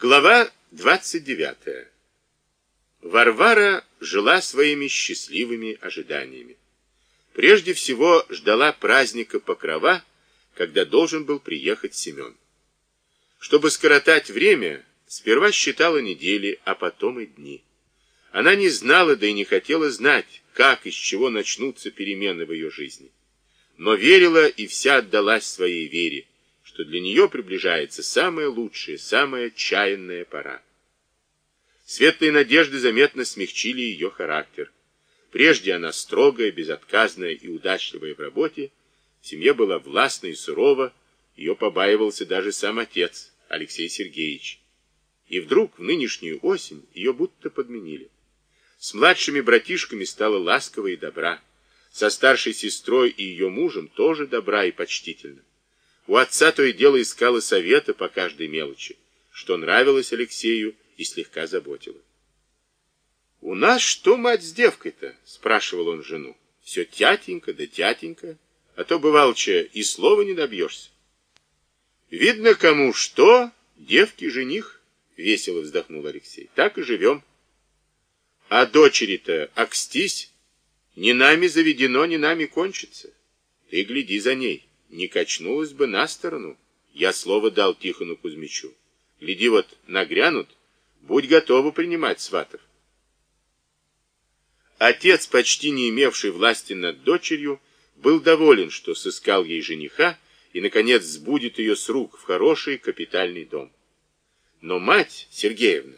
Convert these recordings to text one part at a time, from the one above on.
Глава 29. Варвара жила своими счастливыми ожиданиями. Прежде всего ждала праздника Покрова, когда должен был приехать Семен. Чтобы скоротать время, сперва считала недели, а потом и дни. Она не знала, да и не хотела знать, как и с чего начнутся перемены в ее жизни. Но верила и вся отдалась своей вере, что для нее приближается самая лучшая, самая отчаянная пора. Светлые надежды заметно смягчили ее характер. Прежде она строгая, безотказная и удачливая в работе, в семье была властна и сурова, ее побаивался даже сам отец, Алексей Сергеевич. И вдруг в нынешнюю осень ее будто подменили. С младшими братишками стала ласково и добра. Со старшей сестрой и ее мужем тоже добра и почтительна. У отца то и дело искала совета по каждой мелочи, что нравилось Алексею и слегка заботило. «У нас что, мать, с девкой-то?» — спрашивал он жену. «Все тятенька да тятенька, а то, бывалче, и слова не добьешься». «Видно, кому что, девки жених», — весело вздохнул Алексей. «Так и живем». «А дочери-то окстись, не нами заведено, не нами кончится. Ты гляди за ней» не качнулась бы на сторону. Я слово дал Тихону Кузьмичу. Гляди, вот нагрянут, будь готова принимать сватов. Отец, почти не имевший власти над дочерью, был доволен, что сыскал ей жениха и, наконец, сбудет ее с рук в хороший капитальный дом. Но мать, Сергеевна,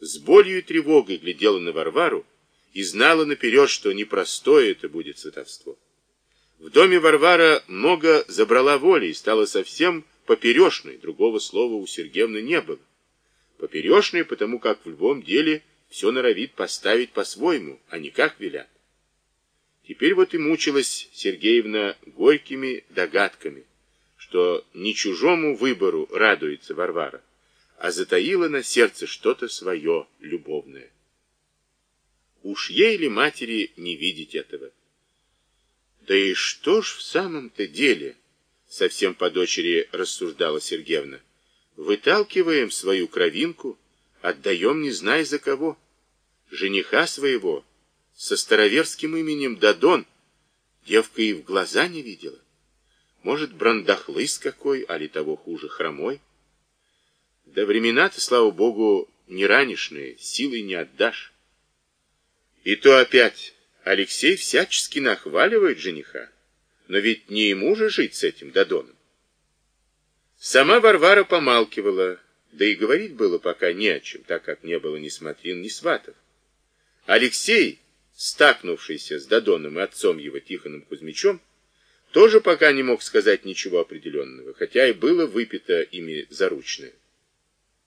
с болью и тревогой глядела на Варвару и знала наперед, что непростое это будет сватовство. В доме Варвара много забрала воли и стала совсем поперешной, другого слова у Сергеевны не было. Поперешной, потому как в любом деле все норовит поставить по-своему, а не как велят. Теперь вот и мучилась Сергеевна горькими догадками, что не чужому выбору радуется Варвара, а затаила на сердце что-то свое, любовное. Уж ей ли матери не видеть этого? Да и что ж в самом-то деле, совсем по дочери рассуждала Сергеевна, выталкиваем свою кровинку, отдаем не зная за кого. Жениха своего со староверским именем Дадон девка и в глаза не видела. Может, брандахлыс какой, али того хуже, хромой. Да времена-то, слава богу, не ранешные, силой не отдашь. И то опять Алексей всячески нахваливает жениха, но ведь не ему же жить с этим Дадоном. Сама Варвара помалкивала, да и говорить было пока не о чем, так как не было ни смотрин, ни сватов. Алексей, стакнувшийся с Дадоном и отцом его Тихоном Кузьмичем, тоже пока не мог сказать ничего определенного, хотя и было выпито ими заручное.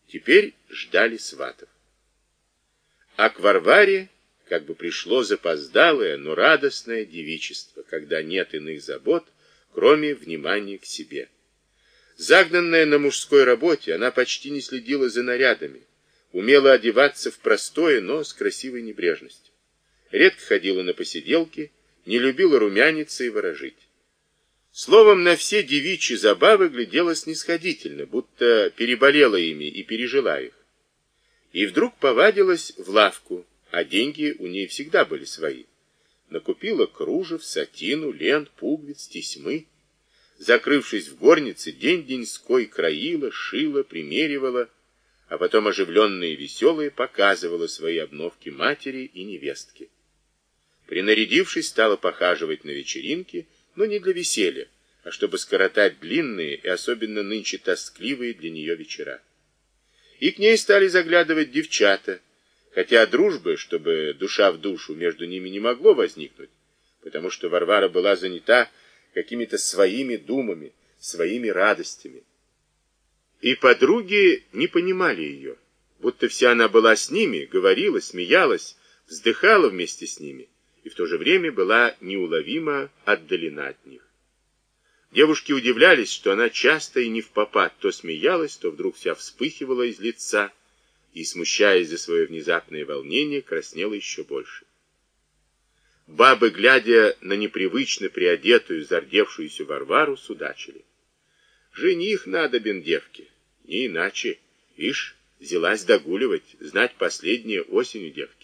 Теперь ждали сватов. А к Варваре как бы пришло запоздалое, но радостное девичество, когда нет иных забот, кроме внимания к себе. Загнанная на мужской работе, она почти не следила за нарядами, умела одеваться в простое, но с красивой небрежностью. Редко ходила на посиделки, не любила румяниться и ворожить. Словом, на все девичьи забавы глядела снисходительно, будто переболела ими и пережила их. И вдруг повадилась в лавку, а деньги у ней всегда были свои. Накупила кружев, сатину, лент, пуговиц, тесьмы. Закрывшись в горнице, день-деньской краила, шила, примеривала, а потом оживленная и веселая показывала свои обновки матери и невестке. Принарядившись, стала похаживать на вечеринки, но не для веселья, а чтобы скоротать длинные и особенно нынче тоскливые для нее вечера. И к ней стали заглядывать девчата, хотя дружбы, чтобы душа в душу между ними не могло возникнуть, потому что Варвара была занята какими-то своими думами, своими радостями. И подруги не понимали ее, будто вся она была с ними, говорила, смеялась, вздыхала вместе с ними, и в то же время была неуловимо отдалена от них. Девушки удивлялись, что она часто и не в попад то смеялась, то вдруг вся вспыхивала из лица, и, смущаясь за свое внезапное волнение, краснела еще больше. Бабы, глядя на непривычно приодетую, зардевшуюся Варвару, судачили. Жених надо, бен девки, не иначе. Ишь, взялась догуливать, знать последнее осенью девки.